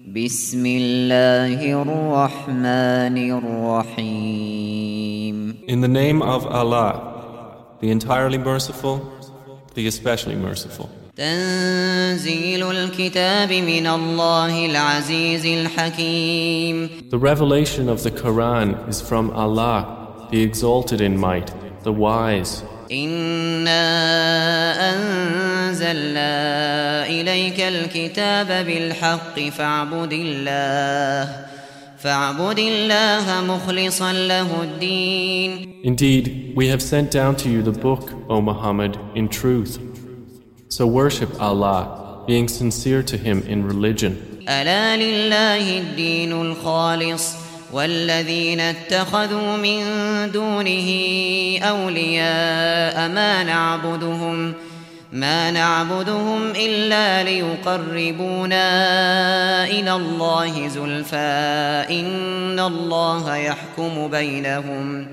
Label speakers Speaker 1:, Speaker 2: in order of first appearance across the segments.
Speaker 1: بسم الله الرحمن الرحيم
Speaker 2: In the name of Allah, the entirely merciful, the especially merciful.
Speaker 1: تنزيل الكتاب من الله العزيز الحكيم
Speaker 2: The revelation of the Quran is from Allah, the exalted in might, the wise.
Speaker 1: إنا أنزلنا إليك الكتاب بالحق فاعبد الله فاعبد الله مخلصا له الدين
Speaker 2: Indeed, we have sent down to you the book, O Muhammad, in truth. So worship Allah, being sincere to Him in religion.
Speaker 1: ألا لله الدين الخالص والذين اتخذوا من دونه أولياء ما نعبدهم ما نعبدهم إلا ليقربونا إلى الله زلفى. إن الله يحكم بينهم.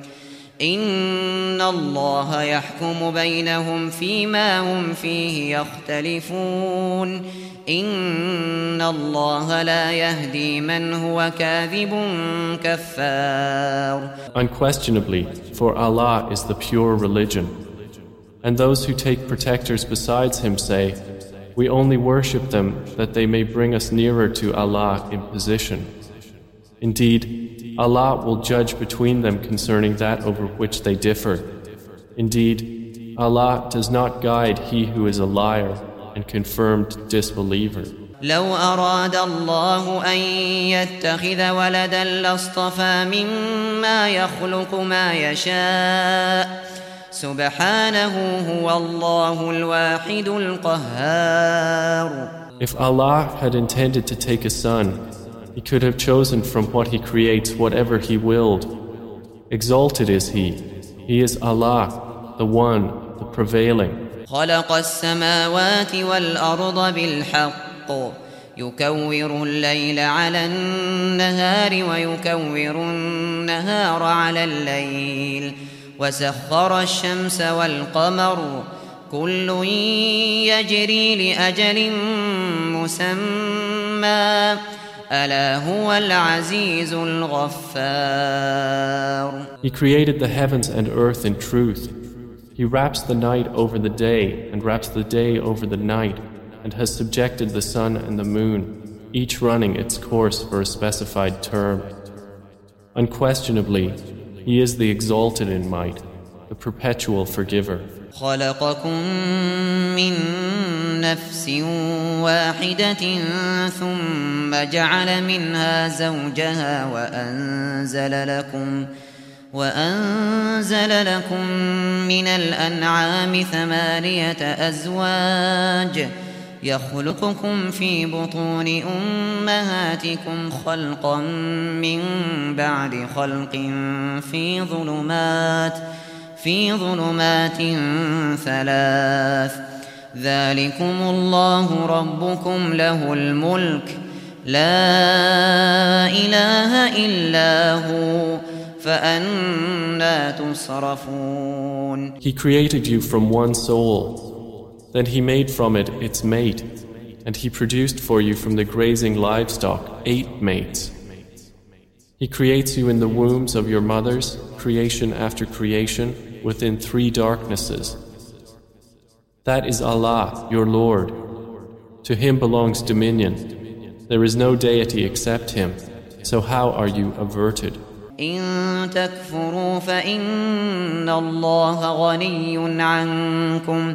Speaker 1: إن الله يحكم بينهم فيما هم فيه يختلفون. إن الله لا يهدي من هو كاذب كفار.
Speaker 2: Unquestionably, for Allah is the pure religion. And those who take protectors besides Him say, We only worship them that they may bring us nearer to Allah in position. Indeed, Allah will judge between them concerning that over which they differ. Indeed, Allah does not guide he who is a liar and confirmed disbeliever.
Speaker 1: لو أراد الله أن يتخذ ولدا لاصطفى مما يخلق ما يشاء سبحانه هو الله الواحد القهار
Speaker 2: If Allah had intended to take a son, He could have chosen from what He creates whatever He willed. Exalted is He. He is Allah, the One, the Prevailing.
Speaker 1: خلق السماوات والأرض بالحق يكور الليل على النهار ويكور النهار على الليل وسخر الشمس والقمر كل يجري لأجل مسمى ألا هو العزيز الغفار
Speaker 2: He created the heavens and earth in truth. He wraps the night over the day and wraps the day over the night and has subjected the sun and the moon, each running its course for a specified term. Unquestionably, He is the exalted in might, the perpetual forgiver.
Speaker 1: خلقكم من نفس واحدة ثم جعل منها زوجها وأنزل لكم وأنزل لكم من الأنعام ثمانية أزواج يخلقكم في بطون أمهاتكم خلقا من بعد خلق في ظلمات في ظلمات ثلاث ذلكم الله ربكم له الملك لا إله إلا هو فأنا تصرفون
Speaker 2: He created you from one soul. Then He made from it its mate, and He produced for you from the grazing livestock eight mates. He creates you in the wombs of your mothers, creation after creation, within three darknesses. That is Allah, your Lord. To Him belongs dominion. There is no deity except Him. So how are you averted?
Speaker 1: إن تكفروا فإن الله غني عنكم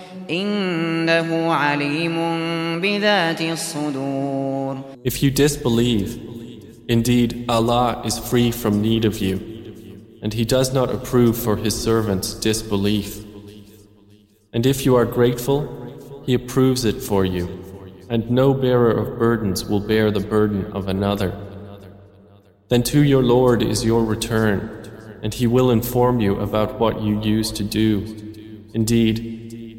Speaker 2: If you disbelieve, indeed Allah is free from need of you, and He does not approve for His servants disbelief. And if you are grateful, He approves it for you, and no bearer of burdens will bear the burden of another. Then to your Lord is your return, and He will inform you about what you used to do. Indeed,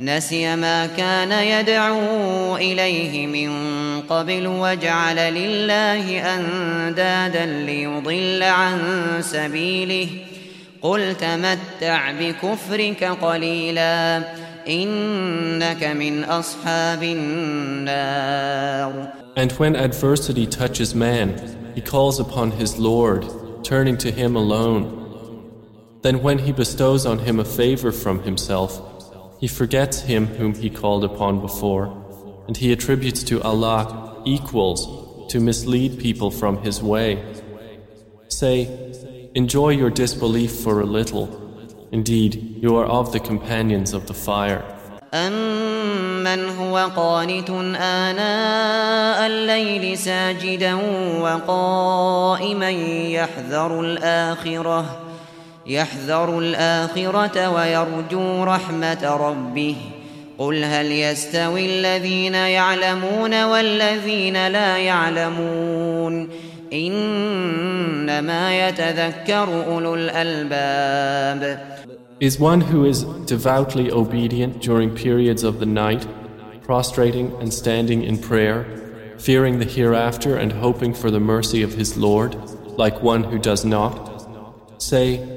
Speaker 1: نسي ما كان يدعو إليه من قبل وجعل لله أندادا ليضل عن سبيله قل تمتع بكفرك قليلا إنك من أصحاب النار
Speaker 2: And when adversity touches man, he calls upon his Lord, turning to him alone. Then when he bestows on him a favor from himself, he forgets him whom he called upon before, and he attributes to Allah equals to mislead people from his way. Say, enjoy your disbelief for a little. Indeed, you are of the companions of the fire.
Speaker 1: أمن هو قانت آناء الليل ساجدا وقائما يحذر الآخرة يحذر الآخرة ويرجو رحمة ربه قل هل يستوي الذين يعلمون والذين لا يعلمون إنما يتذكر أولو الألباب
Speaker 2: Is one who is devoutly obedient during periods of the night, prostrating and standing in prayer, fearing the hereafter and hoping for the mercy of his Lord, like one who does not? Say,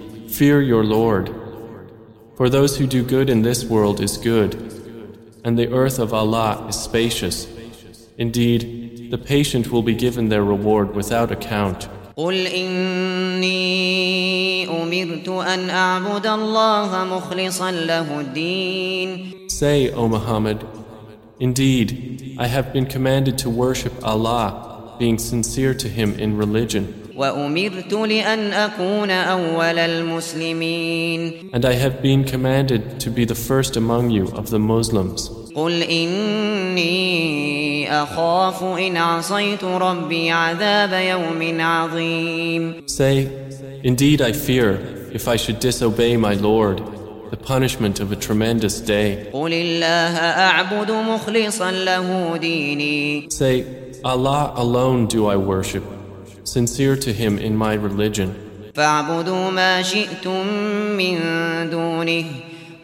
Speaker 2: Fear your Lord. For those who do good in this world is good, and the earth of Allah is spacious. Indeed, the patient will be given their reward without account.
Speaker 1: قل إني أمرت أن أعبد الله مخلصا له الدين
Speaker 2: Say, O Muhammad, Indeed, I have been commanded to worship Allah, being sincere to Him in religion.
Speaker 1: وأمرت لأن أكون أول المسلمين
Speaker 2: And I have been commanded to be the first among you of the Muslims.
Speaker 1: قل إني أخاف إن عصيت ربي عذاب يوم عظيم
Speaker 2: Say, Indeed I fear, if I should disobey my Lord, the punishment of a tremendous day.
Speaker 1: قل الله أعبد مخلصا له ديني
Speaker 2: Say, Allah alone do I worship, sincere to Him in my religion.
Speaker 1: فاعبدوا ما شئتم من دونه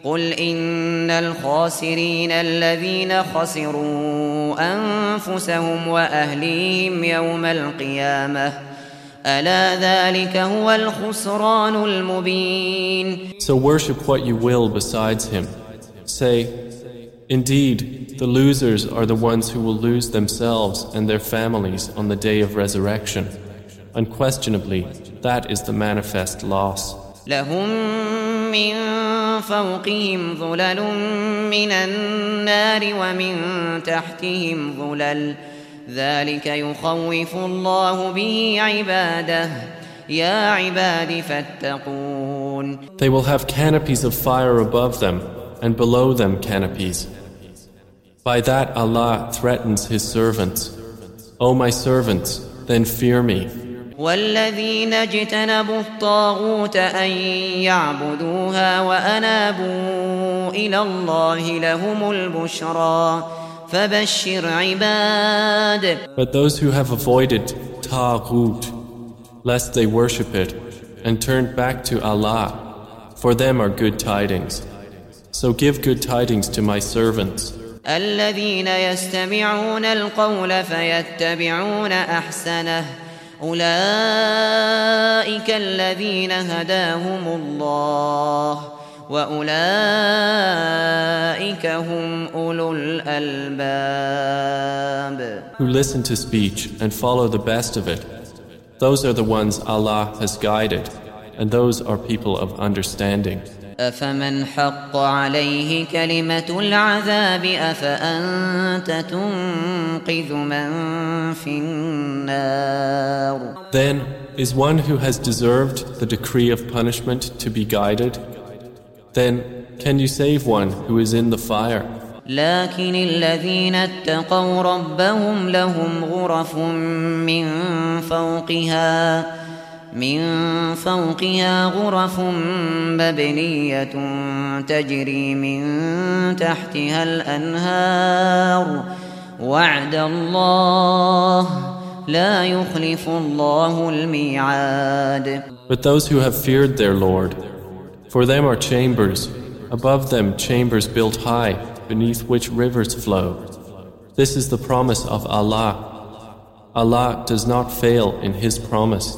Speaker 1: قل إن الخاسرين الذين خسروا أنفسهم وأهليهم يوم القيامة ألا ذلك هو الخسران المبين
Speaker 2: So worship what you will besides Him. Say, Indeed, the losers are the ones who will lose themselves and their families on the day of resurrection. Unquestionably, that is the manifest loss.
Speaker 1: لهم من فوقهم ظلل من النار ومن تحتهم ظلل ذلك يخوف الله به عباده يا عباد فاتقون
Speaker 2: They will have canopies of fire above them, and below them canopies. By that Allah threatens His servants. O my servants, then fear me.
Speaker 1: والذين اجتنبوا الطاغوت أن يعبدوها وأنابوا إلى الله لهم البشرى فبشر عباد
Speaker 2: But those who have avoided Taghut, lest they worship it, and turned back to Allah, for them are good tidings. So give good tidings to my servants.
Speaker 1: الذين يستمعون القول فيتبعون أحسنه أولئك الذين هداهم الله وأولئك هم أولو الألباب
Speaker 2: Who listen to speech and follow the best of it. Those are the ones Allah has guided, and those are people of understanding.
Speaker 1: أفمن حق عليه كلمة العذاب أفأنت تنقذ من في النار
Speaker 2: Then is one who has deserved the decree of punishment to be guided? Then can you save one who is in the fire?
Speaker 1: لكن الذين اتقوا ربهم لهم غرف من فوقها من فوقها غرف مبنية تجري من تحتها الأنهار وعد الله لا يخلف الله الميعاد
Speaker 2: But those who have feared their Lord, for them are chambers, above them chambers built high, beneath which rivers flow. This is the promise of Allah. Allah does not fail in His promise.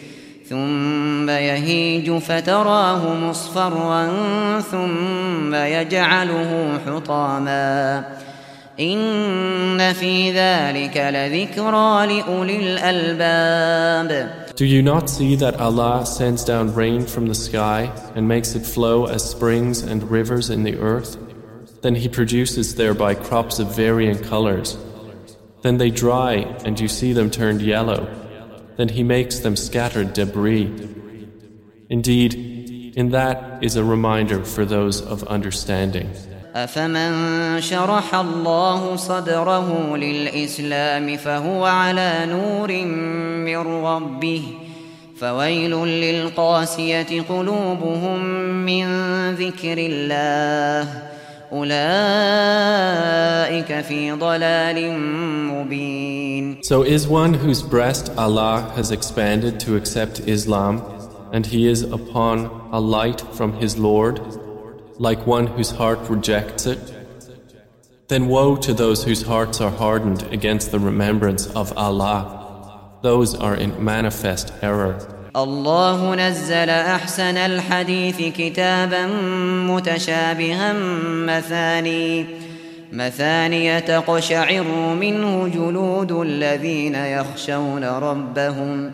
Speaker 1: ثم يهيج فتراه مصفرا ثم يجعله حطاما إن في ذلك لذكرى لأولي الألباب
Speaker 2: Do you not see that Allah sends down rain from the sky and makes it flow as springs and rivers in the earth? Then He produces thereby crops of varying colors. Then they dry and you see them turned yellow. Then He makes them scattered debris. Indeed, in that is a reminder for those of understanding.
Speaker 1: أفمن شرح الله صدره للإسلام فهو على نور من ربه فويل للقاسية قلوبهم من ذكر الله
Speaker 2: so is one whose breast Allah has expanded to accept Islam, and he is upon a light from his Lord, like one whose heart rejects it? Then woe to those whose hearts are hardened against the remembrance of Allah. Those are in manifest error.
Speaker 1: الله نزل أحسن الحديث كتابا متشابها مثاني مثاني تقشعر منه جلود الذين يخشون ربهم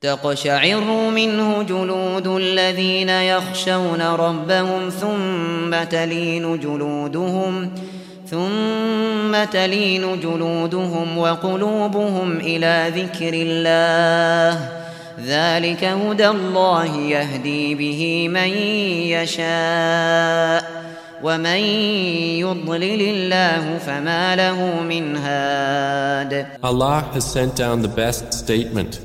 Speaker 1: تقشعر منه جلود الذين يخشون ربهم ثم تلين جلودهم ثم تلين جلودهم وقلوبهم إلى ذكر الله. ذلك هدى الله يهدي به من يشاء ومن يضلل الله فما له من هاد
Speaker 2: Allah has sent down the best statement,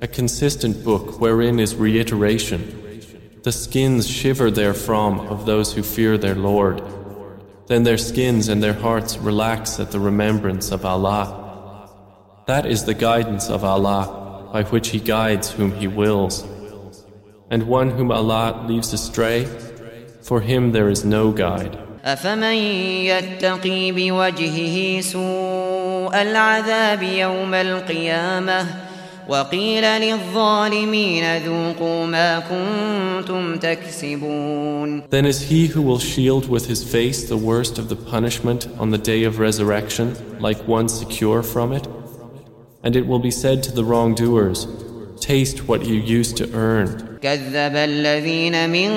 Speaker 2: a consistent book wherein is reiteration. The skins shiver therefrom of those who fear their Lord. Then their skins and their hearts relax at the remembrance of Allah. That is the guidance of Allah, by which He guides whom He wills. And one whom Allah leaves astray, for him there is no guide.
Speaker 1: أفمن يتقي بوجهه سوء العذاب يوم القيامة وقيل للظالمين ذوقوا ما كنتم تكسبون
Speaker 2: Then is he who will shield with his face the worst of the punishment on the day of resurrection, like one secure from it? And it will be said to the wrongdoers, Taste what you used to earn.
Speaker 1: كذب الذين من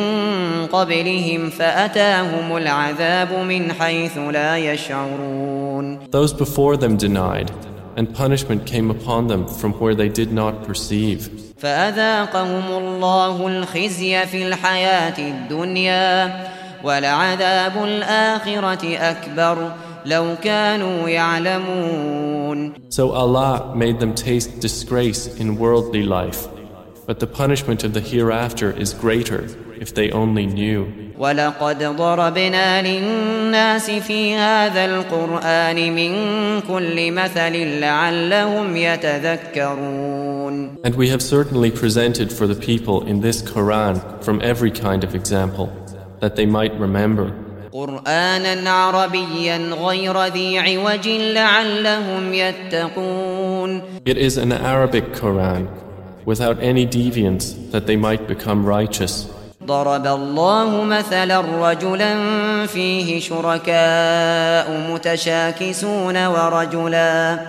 Speaker 1: قبلهم فأتاهم العذاب من حيث لا يشعرون
Speaker 2: Those before them denied, and punishment came upon them from where they did not perceive.
Speaker 1: فأذاقهم الله الخزي في الحياة الدنيا ولعذاب الآخرة أكبر لو كانوا يعلمون
Speaker 2: So Allah made them taste disgrace in worldly life, but the punishment of the hereafter is greater if they only knew.
Speaker 1: ولقد ضربنا للناس في هذا القرآن من كل مثل لعلهم يتذكرون
Speaker 2: And we have certainly presented for the people in this Quran from every kind of example that they might remember.
Speaker 1: قرآنا عربيا غير ذي عوج لعلهم يتقون.
Speaker 2: It is an Arabic Quran without any deviance that they might become righteous.
Speaker 1: ضرب الله مثلا رجلا فيه شركاء متشاكسون ورجلا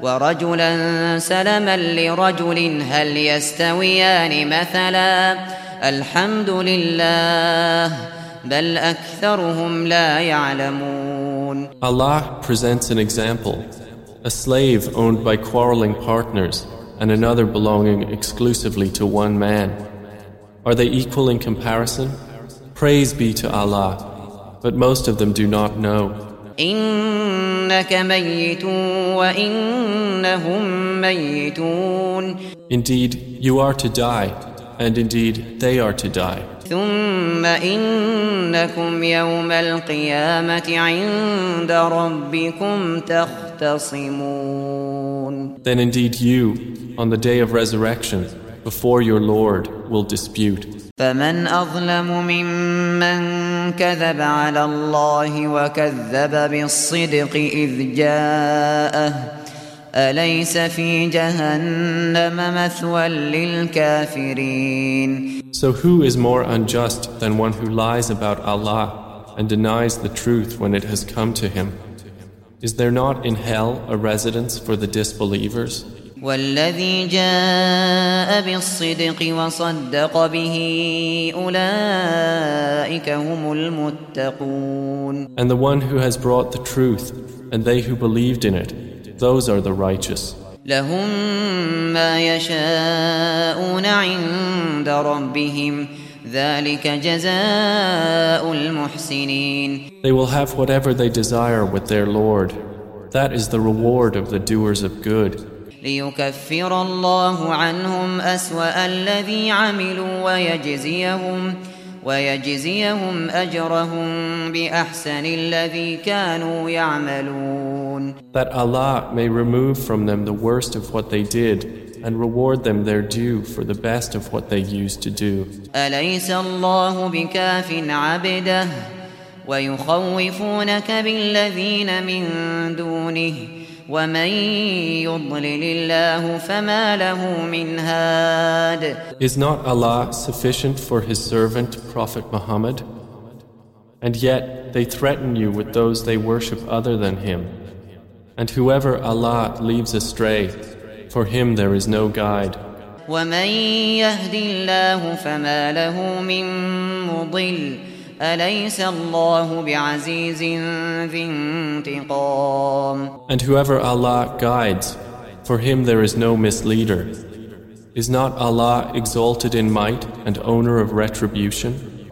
Speaker 1: ورجلا سلما لرجل هل يستويان مثلا؟ الحمد لله. بل أكثرهم لا يعلمون
Speaker 2: Allah presents an example a slave owned by quarreling partners and another belonging exclusively to one man. Are they equal in comparison? Praise be to Allah, but most of them do not know.
Speaker 1: إنك ميت وإنهم ميتون
Speaker 2: Indeed, you are to die, and indeed, they are to die.
Speaker 1: ثم إنكم يوم القيامة عند ربكم تختصمون.
Speaker 2: Then indeed you, on the day of resurrection, before your Lord, will dispute.
Speaker 1: فمن أظلم ممن كذب على الله وكذب بالصدق إذ جاءه. أليس في جهنم مثوى للكافرين؟
Speaker 2: So who is more unjust than one who lies about Allah and denies the truth when it has come to him? Is there not in hell a residence for the disbelievers?
Speaker 1: والذي جاء بالصدق وصدق به أولئك هم المتقون
Speaker 2: And the one who has brought the truth and they who believed in it, those are the righteous.
Speaker 1: لهم ما يشاءون عند ربهم ذلك جزاء المحسنين
Speaker 2: They will have whatever they desire with their Lord. That is the reward of the doers of good.
Speaker 1: ليكفر الله عنهم أسوأ الذي عملوا ويجزيهم ويجزيهم أجرهم بأحسن الذي كانوا يعملون
Speaker 2: That Allah may remove from them the worst of what they did and reward them their due for the best of what they used to do.
Speaker 1: أليس الله بكاف عبده ويخوفونك بالذين من دونه ومن يضلل الله فما له من هاد
Speaker 2: Is not Allah sufficient for His servant Prophet Muhammad? And yet they threaten you with those they worship other than Him. And whoever Allah leaves astray, for him there is no guide.
Speaker 1: ومن يهد الله فما له من مضل أليس الله بعزيز ذي انتقام
Speaker 2: And whoever Allah guides, for him there is no misleader. Is not Allah exalted in might and owner of retribution?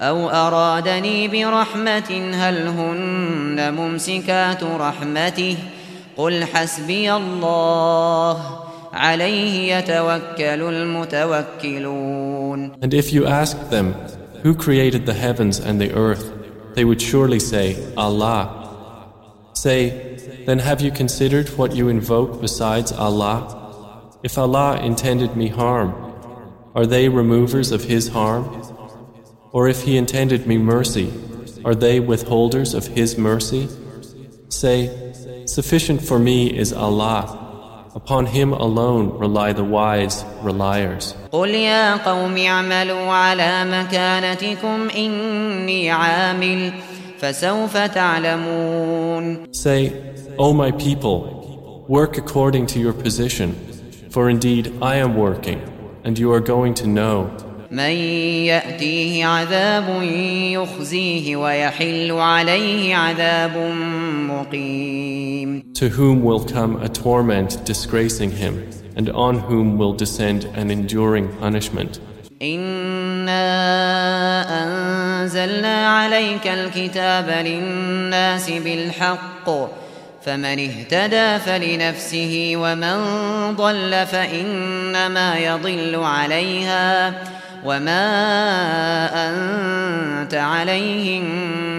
Speaker 1: أو أرادني برحمة هل هن ممسكات رحمته قل حسبي الله عليه يتوكل المتوكلون
Speaker 2: And if you asked them, Who created the heavens and the earth? They would surely say, Allah. Say, Then have you considered what you invoke besides Allah? If Allah intended me harm, are they removers of His harm? Or if He intended me mercy, are they withholders of His mercy? Say, Sufficient for me is Allah. Upon Him alone rely the wise reliers.
Speaker 1: قل يا قوم اعملوا على مكانتكم إني عامل فسوف تعلمون
Speaker 2: Say, O my people, work according to your position, for indeed I am working, and you are going to know.
Speaker 1: من يأتيه عذاب يخزيه ويحل عليه عذاب مقيم
Speaker 2: To whom will come a torment disgracing him, and on whom will descend an enduring punishment.
Speaker 1: إنا أنزلنا عليك الكتاب للناس بالحق فمن اهتدى فلنفسه ومن ضل فإنما يضل عليها وما أنت عليهم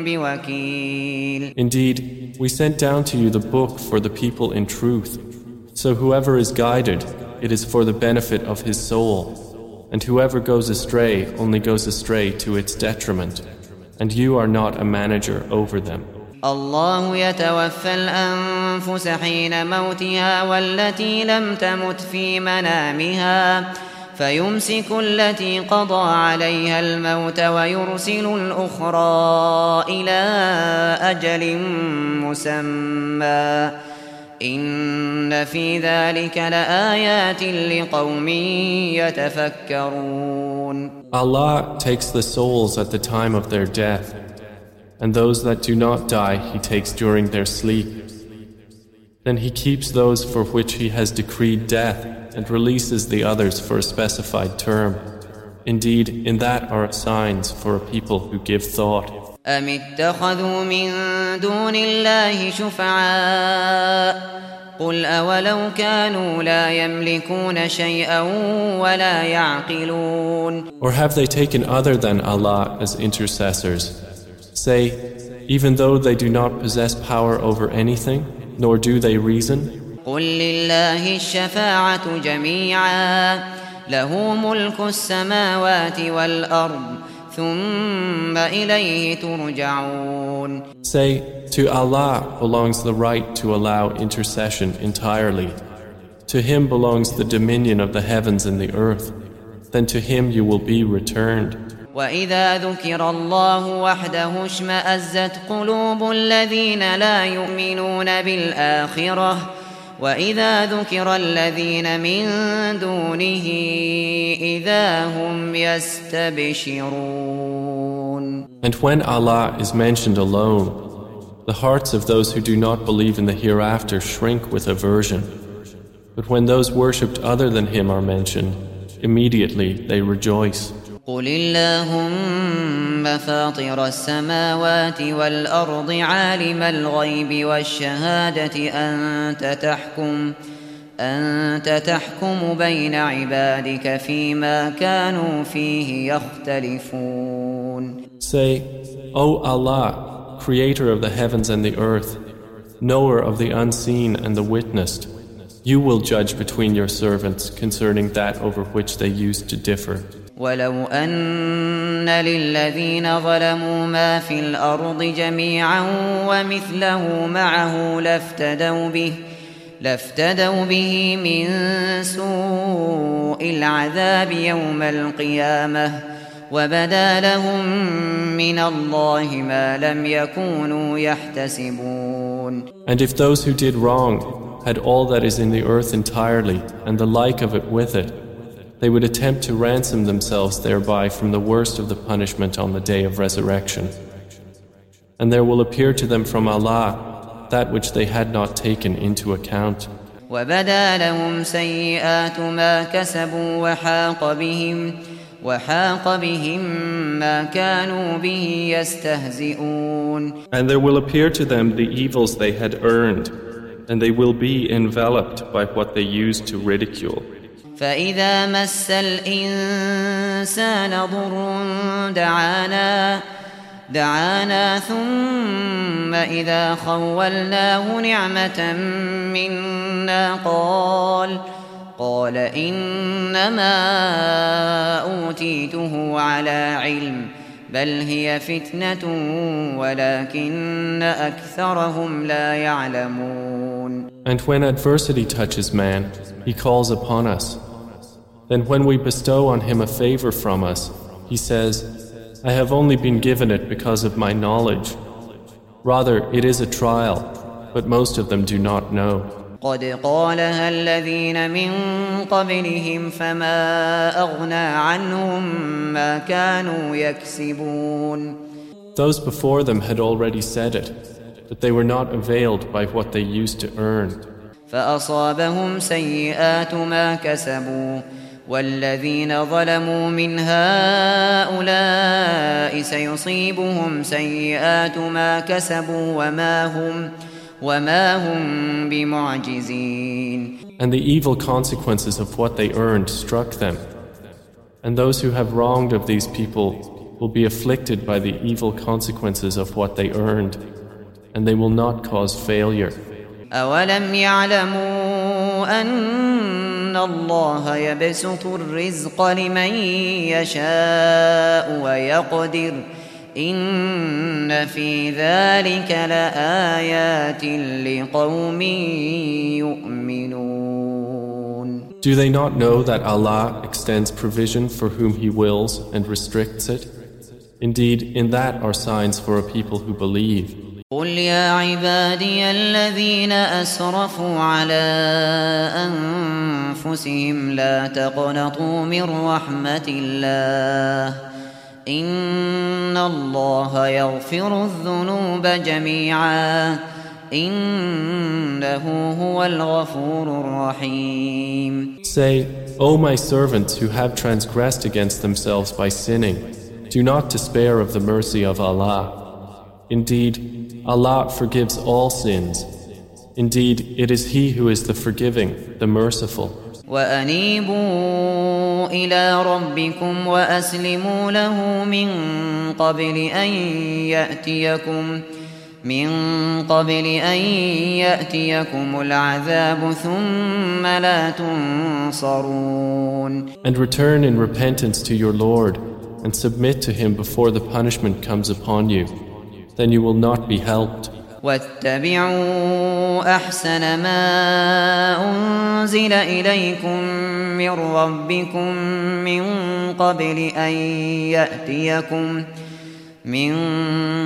Speaker 1: بوكيل
Speaker 2: Indeed, we sent down to you the book for the people in truth. So whoever is guided, it is for the benefit of his soul. And whoever goes astray only goes astray to its detriment, and you are not a manager over them.
Speaker 1: الله يتوفى الأنفس حين موتها والتي لم تمت في منامها فيمسك التي قضى عليها الموت ويرسل الأخرى إلى أجل مسمى إن في ذلك لآيات لقوم يتفكرون
Speaker 2: Allah takes the souls at the time of their death, and those that do not die He takes during their sleep. Then He keeps those for which He has decreed death and releases the others for a specified term. Indeed, in that are signs for a people who give thought.
Speaker 1: أم اتخذوا من دون الله شفعاء قل أولو كانوا لا يملكون شيئا ولا يعقلون
Speaker 2: Or have they taken other than Allah as intercessors? Say, even though they do not possess power over anything, nor do they reason?
Speaker 1: قل لله الشفاعة جميعا له ملك السماوات والأرض ثم إليه ترجعون
Speaker 2: Say, to Allah belongs the right to allow intercession entirely. To Him belongs the dominion of the heavens and the earth. Then to Him you will be returned.
Speaker 1: وإذا ذكر الله وحده اشمأزت قلوب الذين لا يؤمنون بالآخرة وإذا ذكر الذين من دونه إذا هم يستبشرون
Speaker 2: And when Allah is mentioned alone, the hearts of those who do not believe in the hereafter shrink with aversion. But when those worshipped other than Him are mentioned, immediately they rejoice.
Speaker 1: قل اللهم فاطر السماوات والأرض عالم الغيب والشهادة أنت تحكم أنت تحكم بين عبادك فيما كانوا فيه يختلفون
Speaker 2: Say, O Allah, creator of the heavens and the earth, knower of the unseen and the witnessed, you will judge between your servants concerning that over which they used to differ.
Speaker 1: ولو أن للذين ظلموا ما في الأرض جميعا ومثله معه لافتدوا به لافتدوا به من سوء العذاب يوم القيامة وبدا لهم من الله ما لم يكونوا يحتسبون
Speaker 2: And if those who did wrong had all that is in the earth entirely and the like of it with it, they would attempt to ransom themselves thereby from the worst of the punishment on the day of resurrection. And there will appear to them from Allah that which they had not taken into account.
Speaker 1: وبدا لهم سيئات ما كسبوا وحاق بهم وحاق بهم ما كانوا به يستهزئون
Speaker 2: And there will appear to them the evils they had earned, and they will be enveloped by what they used to ridicule.
Speaker 1: فإذا مس الإنسان ضر دعانا دعانا ثم إذا خولناه نعمة منا قال قال إنما أوتيته على علم بل هي فتنة ولكن أكثرهم لا يعلمون
Speaker 2: And when adversity touches man, he calls upon us. Then when we bestow on him a favor from us, he says, I have only been given it because of my knowledge. Rather, it is a trial, but most of them do not know.
Speaker 1: قد قالها الذين من قبلهم فما أغنى عنهم ما كانوا يكسبون
Speaker 2: Those before them had already said it, that they were not availed by what they used to earn.
Speaker 1: فأصابهم سيئات ما كسبوا والذين ظلموا من هؤلاء سيصيبهم سيئات ما كسبوا وما هم وما هم بمعجزين
Speaker 2: And the evil consequences of what they earned struck them. And those who have wronged of these people will be afflicted by the evil consequences of what they earned, and they will not cause failure.
Speaker 1: أولم يعلموا أن الله يبسط الرزق لمن يشاء ويقدر إن في ذلك لآيات لقوم يؤمنون
Speaker 2: Do they not know that Allah extends provision for whom He wills and restricts it? Indeed, in that are signs for a people who believe.
Speaker 1: قل يا عبادي الذين أسرفوا على أنفسهم لا تقنطوا من رحمة الله إن الله يغفر الذنوب جميعا إنه هو الغفور الرحيم
Speaker 2: Say, O my servants who have transgressed against themselves by sinning, do not despair of the mercy of Allah. Indeed, Allah forgives all sins. Indeed, it is He who is the forgiving, the merciful.
Speaker 1: وأنيبوا إلى ربكم وأسلموا له من قبل أن يأتيكم من قبل أن يأتيكم العذاب ثم لا تنصرون
Speaker 2: And return in repentance to your Lord and submit to Him before the punishment comes upon you. Then you will not be helped.
Speaker 1: واتبعوا أحسن ما أنزل إليكم من ربكم من قبل أن يأتيكم من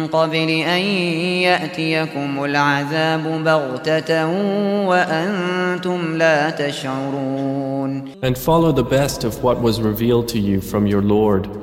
Speaker 1: قبل أن يأتيكم العذاب بغتة وأنتم لا تشعرون
Speaker 2: And follow the best of what was revealed to you from your Lord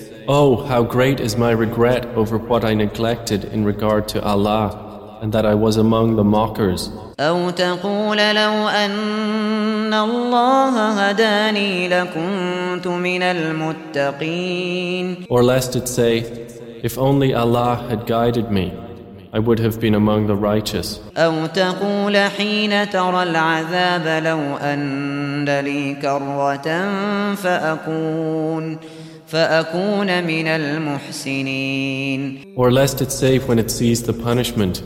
Speaker 2: Oh, how great is my regret over what I neglected in regard to Allah, and that I was among the mockers.
Speaker 1: أو تقول لو أن الله هداني لكنت من المتقين
Speaker 2: Or lest it say, If only Allah had guided me, I would have been among the righteous.
Speaker 1: أو تقول حين ترى العذاب لو أن لي كرة فأكون فأكون من المحسنين
Speaker 2: Or lest it say when it sees the punishment,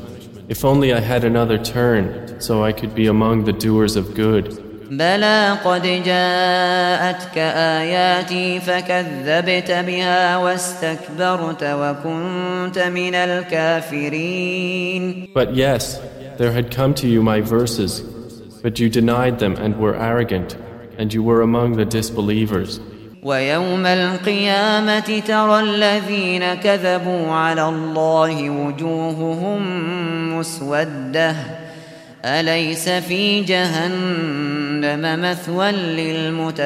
Speaker 2: If only I had another turn, so I could be among the doers of good.
Speaker 1: بلى قد جاءتك آياتي فكذبت بها واستكبرت وكنت من الكافرين
Speaker 2: But yes, there had come to you my verses, but you denied them and were arrogant, and you were among the disbelievers.
Speaker 1: ويوم القيامة ترى الذين كذبوا على الله وجوههم مسودة أليس في جهنم مثوى للمتكبرين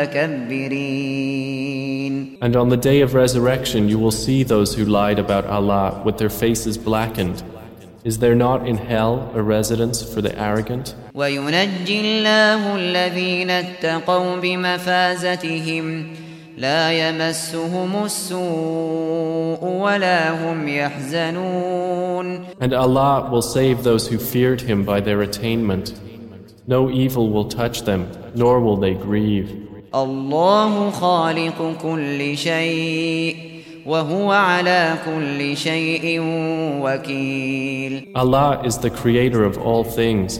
Speaker 2: And on the day of resurrection, you will see those who lied about Allah with their faces blackened. Is there not in hell a residence for the arrogant?
Speaker 1: وينجي الله الذين اتقوا بمفازتهم لا يمسهم السوء ولا هم يحزنون
Speaker 2: And Allah will save those who feared Him by their attainment. No evil will touch them, nor will they grieve.
Speaker 1: الله خالق كل شيء وهو على كل شيء وكيل
Speaker 2: Allah is the creator of all things,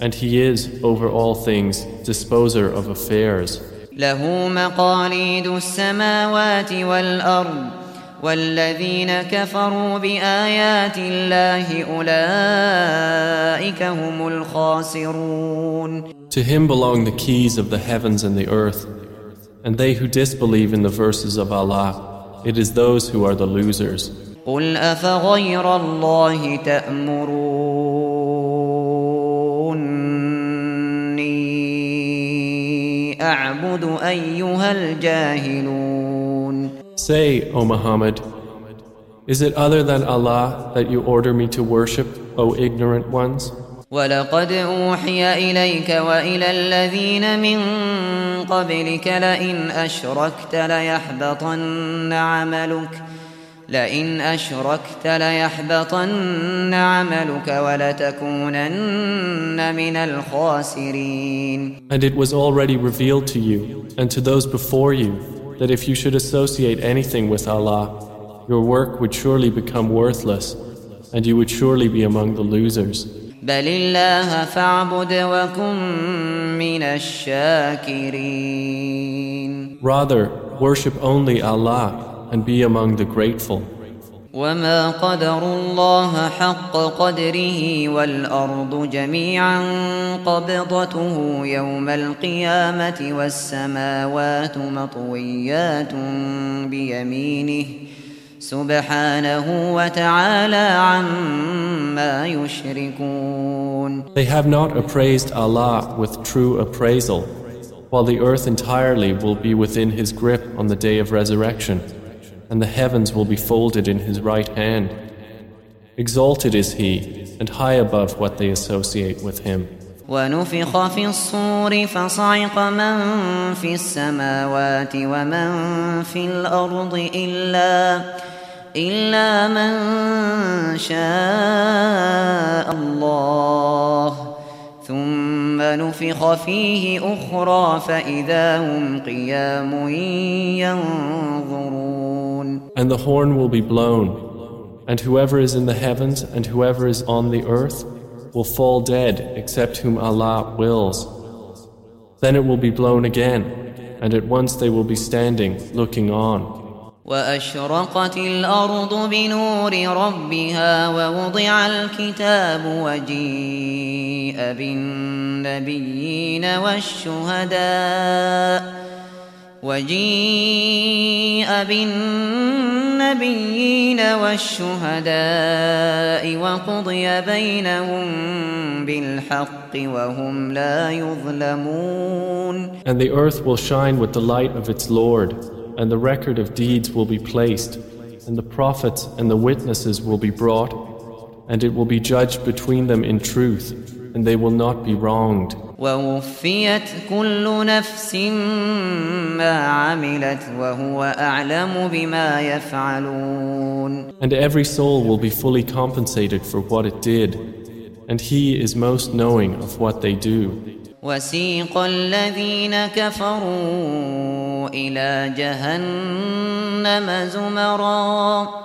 Speaker 2: and He is, over all things, disposer of affairs.
Speaker 1: له مقاليد السماوات والأرض والذين كفروا بآيات الله أولئك هم الخاسرون
Speaker 2: To him belong the keys of the heavens and the earth, and they who disbelieve in the verses of Allah, it is those who are the losers.
Speaker 1: قل أفغير الله تأمروني أعبد أيها الجاهلون
Speaker 2: Say, O Muhammad, is it other than Allah that you order me to worship, O ignorant ones?
Speaker 1: ولقد أوحي إليك وإلى الذين من قبلك لئن أشركت ليحبطن عملك لئن أشركت ليحبطن عملك ولتكونن من الخاسرين
Speaker 2: And it was already revealed to you and to those before you that if you should associate anything with Allah, your work would surely become worthless and you would surely be among the losers.
Speaker 1: بل الله فاعبد وكن من الشاكرين
Speaker 2: Rather, worship only Allah and be among the grateful.
Speaker 1: وما قدر الله حق قدره والأرض جميعا قبضته يوم القيامة والسماوات مطويات بيمينه سبحانه وتعالى عما يشركون
Speaker 2: They have not appraised Allah with true appraisal, while the earth entirely will be within His grip on the day of resurrection, and the heavens will be folded in His right hand. Exalted is He, and high above what they associate with Him.
Speaker 1: ونفخ في الصور فصعق من في السماوات ومن في الأرض إلا إلا من شاء الله ثم نفخ فيه أخرى فإذا هم قيام ينظرون
Speaker 2: And the horn will be blown, and whoever is in the heavens and whoever is on the earth will fall dead except whom Allah wills. Then it will be blown again, and at once they will be standing, looking on.
Speaker 1: وأشرقت الأرض بنور ربها ووضع الكتاب وجيء بالنبيين والشهداء وجيء بالنبيين والشهداء وقضي بينهم بالحق وهم لا يظلمون
Speaker 2: And the earth will shine with the light of its Lord, and the record of deeds will be placed, and the prophets and the witnesses will be brought, and it will be judged between them in truth, and they will not be wronged.
Speaker 1: ووفيت كل نفس ما عملت وهو أعلم بما يفعلون
Speaker 2: And every soul will be fully compensated for what it did, and He is most knowing of what they do.
Speaker 1: وسيق الذين كفروا إلى جهنم زمرا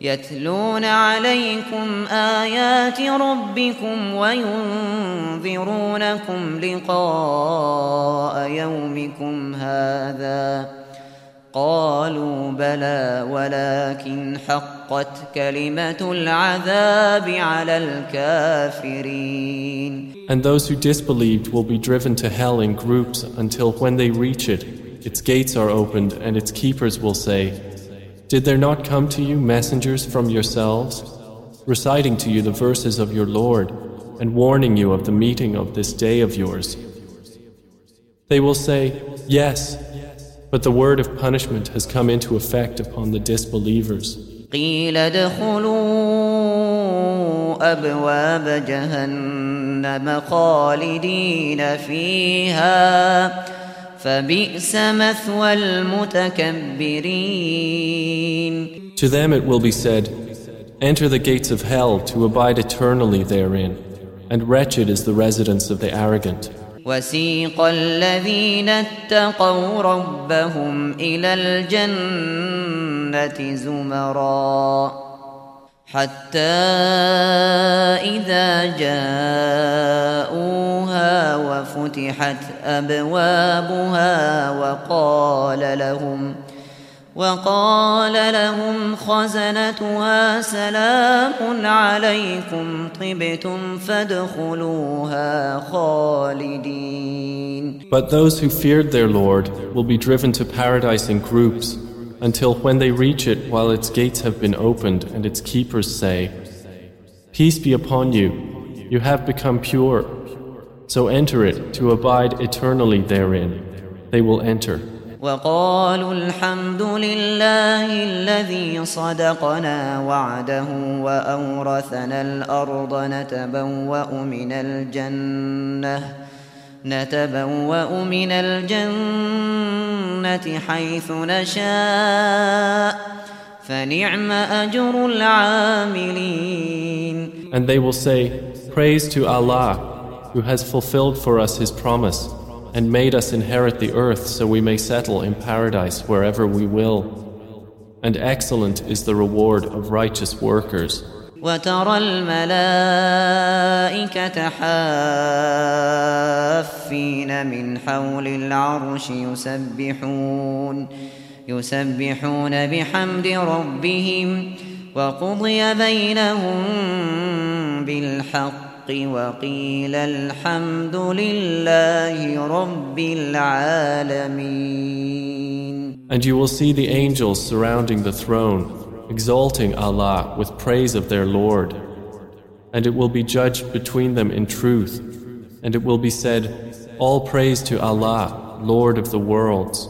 Speaker 1: يتلون عليكم آيات ربكم وينذرونكم لقاء يومكم هذا قالوا بلى ولكن حقت كلمة العذاب على الكافرين
Speaker 2: And those who disbelieved will be driven to hell in groups until when they reach it, its gates are opened and its keepers will say, Did there not come to you messengers from yourselves, reciting to you the verses of your Lord and warning you of the meeting of this day of yours? They will say, Yes, but the word of punishment has come into effect upon the disbelievers.
Speaker 1: قيل ادخلوا أبواب جهنم خالدين فيها فبئس مثوى المتكبرين
Speaker 2: To them it will be said, Enter the gates of hell to abide eternally therein, and wretched is the residence of the arrogant.
Speaker 1: وسيق الذين اتقوا ربهم إلى الجنة زمرا حتى إذا جاءوها وفتحت أبوابها وقال لهم وقال لهم خزنتها سلام عليكم طبتم فادخلوها خالدين.
Speaker 2: But those who feared their Lord will be driven to paradise in groups. until when they reach it while its gates have been opened and its keepers say, Peace be upon you, you have become pure. So enter it to abide eternally therein. They will enter.
Speaker 1: وقالوا الحمد لله الذي صدقنا وعده وأورثنا الأرض نتبوأ من الجنة نتبوأ من الجنة حيث نشاء فنعم أجر العاملين
Speaker 2: And they will say, Praise to Allah, who has fulfilled for us His promise and made us inherit the earth so we may settle in paradise wherever we will. And excellent is the reward of righteous workers.
Speaker 1: وترى الملائكة حافين من حول العرش يسبحون يسبحون بحمد ربهم وقضي بينهم بالحق وقيل الحمد لله رب العالمين.
Speaker 2: And you will see the angels surrounding the throne. Exalting Allah with praise of their Lord. And it will be judged between them in truth. And it will be said, All praise to Allah, Lord of the worlds.